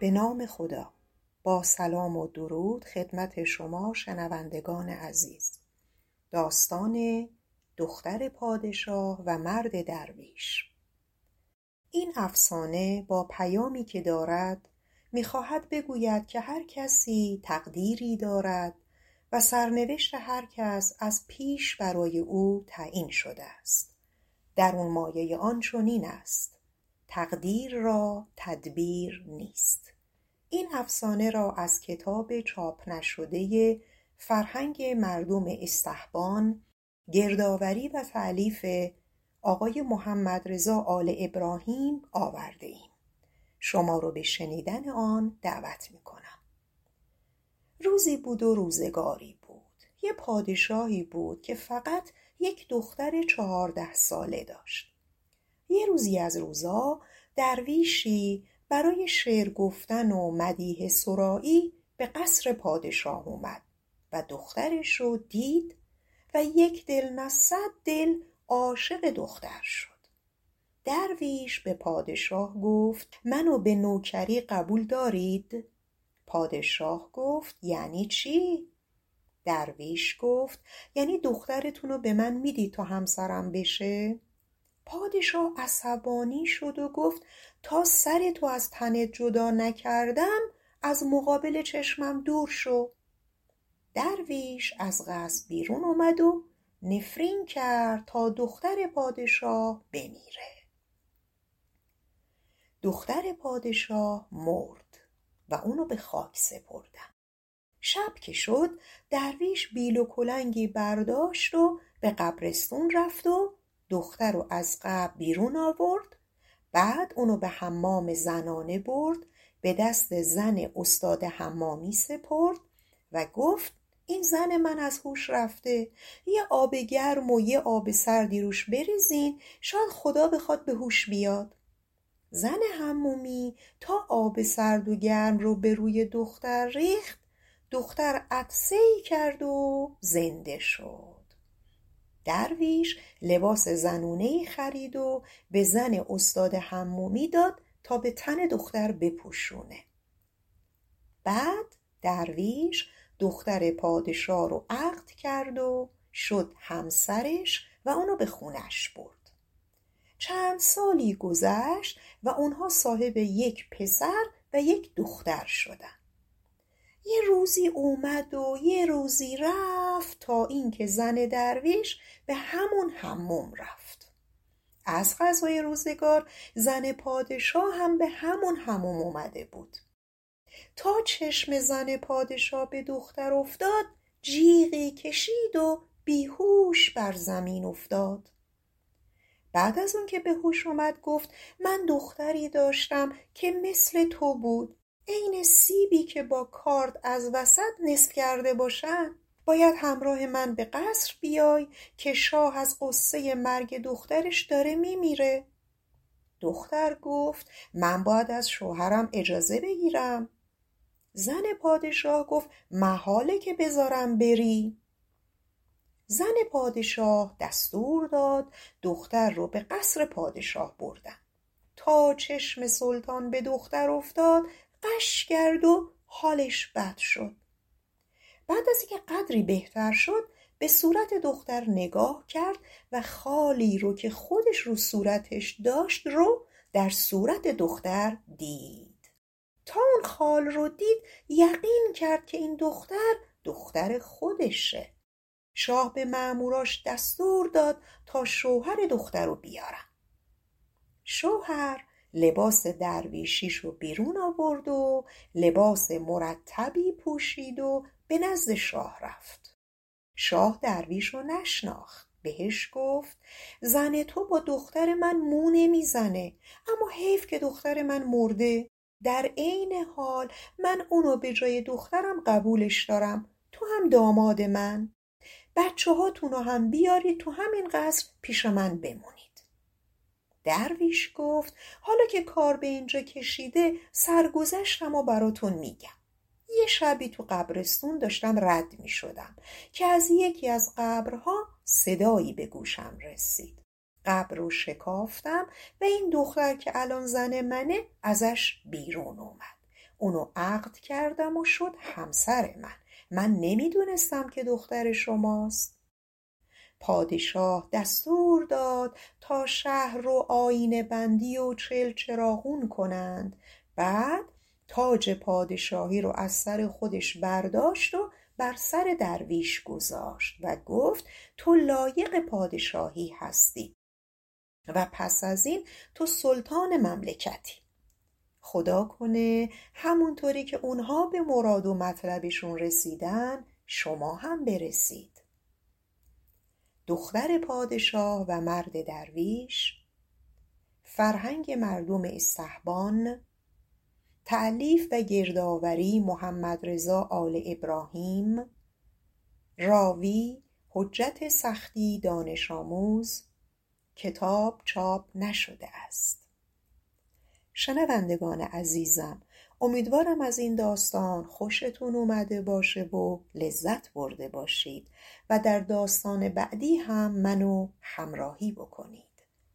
به نام خدا. با سلام و درود خدمت شما شنوندگان عزیز. داستان دختر پادشاه و مرد درویش. این افسانه با پیامی که دارد می‌خواهد بگوید که هر کسی تقدیری دارد و سرنوشت هر کس از پیش برای او تعیین شده است. درون مایه آن چنین است. تقدیر را تدبیر نیست. این افسانه را از کتاب چاپ نشده فرهنگ مردم استحبان گردآوری و تألیف آقای محمدرضا آل ابراهیم آورده ایم. شما را به شنیدن آن دعوت می کنم روزی بود و روزگاری بود. یه پادشاهی بود که فقط یک دختر چهارده ساله داشت. یه روزی از روزا درویشی برای شعر گفتن و مدیح سرایی به قصر پادشاه اومد و دخترش رو دید و یک دل نه صد دل عاشق دختر شد. درویش به پادشاه گفت منو به نوکری قبول دارید؟ پادشاه گفت یعنی چی؟ درویش گفت یعنی دخترتون رو به من می‌دید تا همسرم بشه؟ پادشاه عصبانی شد و گفت تا سرتو از تنت جدا نکردم از مقابل چشمم دور شو. درویش از قصر بیرون آمد و نفرین کرد تا دختر پادشاه بمیره. دختر پادشاه مرد و اونو به خاک سپردن. شب که شد درویش بیل و کلنگی برداشت و به قبرستون رفت و دختر رو از قبر بیرون آورد بعد اونو به حمام زنانه برد به دست زن استاد حمامی سپرد و گفت این زن من از هوش رفته یه آب گرم و یه آب سردی روش بریزین شاید خدا بخواد به هوش بیاد. زن حمومی تا آب سرد و گرم رو به روی دختر ریخت دختر عطسه کرد و زنده شد. درویش لباس زنونه ای خرید و به زن استاد حمومی داد تا به تن دختر بپوشونه. بعد درویش دختر پادشاه رو عقد کرد و شد همسرش و اونو به خونش برد. چند سالی گذشت و اونها صاحب یک پسر و یک دختر شدن. یه روزی اومد و یه روزی رفت تا اینکه زن درویش به همون حموم رفت. از غذای روزگار زن پادشاه هم به همون حموم اومده بود. تا چشم زن پادشاه به دختر افتاد جیغی کشید و بیهوش بر زمین افتاد. بعد از اون که به هوش آمد گفت من دختری داشتم که مثل تو بود. عین سیبی که با کارد از وسط نصف کرده باشن باید همراه من به قصر بیای که شاه از قصه مرگ دخترش داره میمیره. دختر گفت من باید از شوهرم اجازه بگیرم. زن پادشاه گفت محاله که بذارم بری. زن پادشاه دستور داد دختر رو به قصر پادشاه بردن. تا چشم سلطان به دختر افتاد غش کرد و حالش بد شد. بعد از اینکه قدری بهتر شد به صورت دختر نگاه کرد و خالی رو که خودش رو صورتش داشت رو در صورت دختر دید. تا اون خال رو دید یقین کرد که این دختر دختر خودشه. شاه به مأموراش دستور داد تا شوهر دختر رو بیارن. شوهر لباس درویشیش رو بیرون آورد و لباس مرتبی پوشید و به نزد شاه رفت. شاه درویش رو نشناخت بهش گفت زن تو با دختر من مو نمی‌زنه اما حیف که دختر من مرده. در عین حال من اونو به جای دخترم قبولش دارم تو هم داماد من. بچه هاتونو هم بیارید تو همین قصر پیش من بمونید. درویش گفت حالا که کار به اینجا کشیده سرگذشتم و براتون میگم. یه شبی تو قبرستون داشتم رد می شدم که از یکی از قبرها صدایی به گوشم رسید. قبر رو شکافتم و این دختر که الان زن منه ازش بیرون اومد. اونو عقد کردم و شد همسر من. من نمی‌دونستم که دختر شماست. پادشاه دستور داد تا شهر رو آینه بندی و چل چراغون کنند. بعد تاج پادشاهی رو از سر خودش برداشت و بر سر درویش گذاشت و گفت تو لایق پادشاهی هستی و پس از این تو سلطان مملکتی. خدا کنه همونطوری که اونها به مراد و مطلبشون رسیدن شما هم برسید. دختر پادشاه و مرد درویش فرهنگ مردم استحبان تألیف و گردآوری محمد رضا آل ابراهیم راوی حجت سختی دانش آموز کتاب چاپ نشده است. شنوندگان عزیزم امیدوارم از این داستان خوشتون اومده باشه و لذت برده باشید و در داستان بعدی هم منو همراهی بکنید.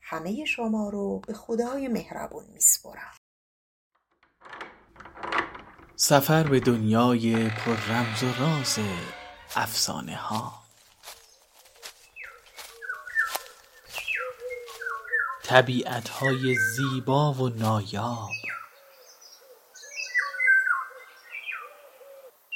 همه شما رو به خدای مهربون میسپرم. سفر به دنیای پر رمز و راز افسانه ها. طبیعت های زیبا و نایاب.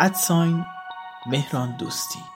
ادساین مهران دوستی.